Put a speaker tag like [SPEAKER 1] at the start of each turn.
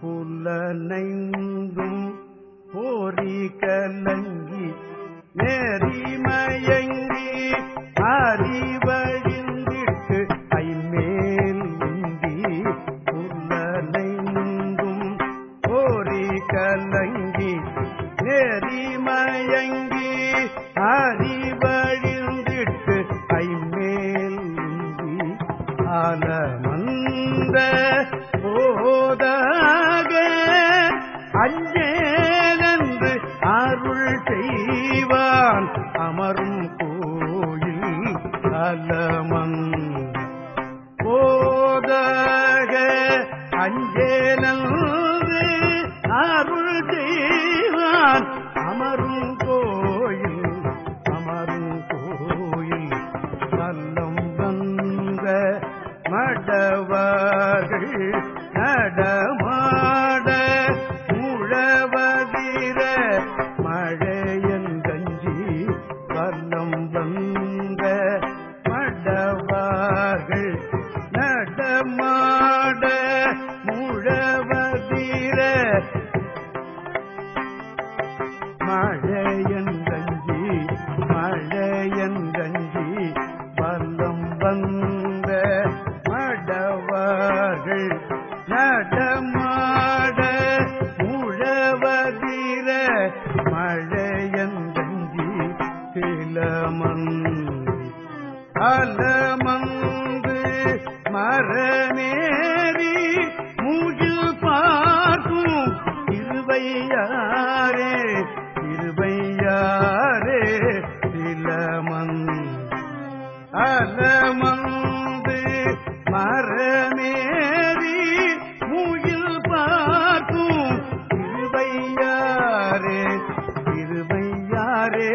[SPEAKER 1] புலனைந்தும் போரி கலங்கி நெறிமயங்கி அறிவழிந்திட்டு ஐமேல் இந்தி புலனைந்தும் போரி கலங்கி நெறிமயங்கி அறிவழிந்திட்டு ஐமேல் உந்தி ஆலமந்த போதா அலமந்த போதாக அஞ்சேலன்று அருள் செய்வான். அமரும் கோயில் அமரும் கோயில் வல்லம் வந்த மடவார்கள் நடமாட மடவார்கள் நடமாட முழவதிர. மழையங்கஞ்சி மழையங்கஞ்சி வல்லம் வந்த மடவார்கள் நடமாட முழவதீர. முழவதிர மழையங்கஞ்சி கிளமந்தி அலமந்து மரமேறி மூஜில் பார்க்கும் திருவையாரே திருவையாரே சிலமந்தி அலமந்து மரமேறி மூயில் பார்க்கும் திருவையாரே திருவையாரே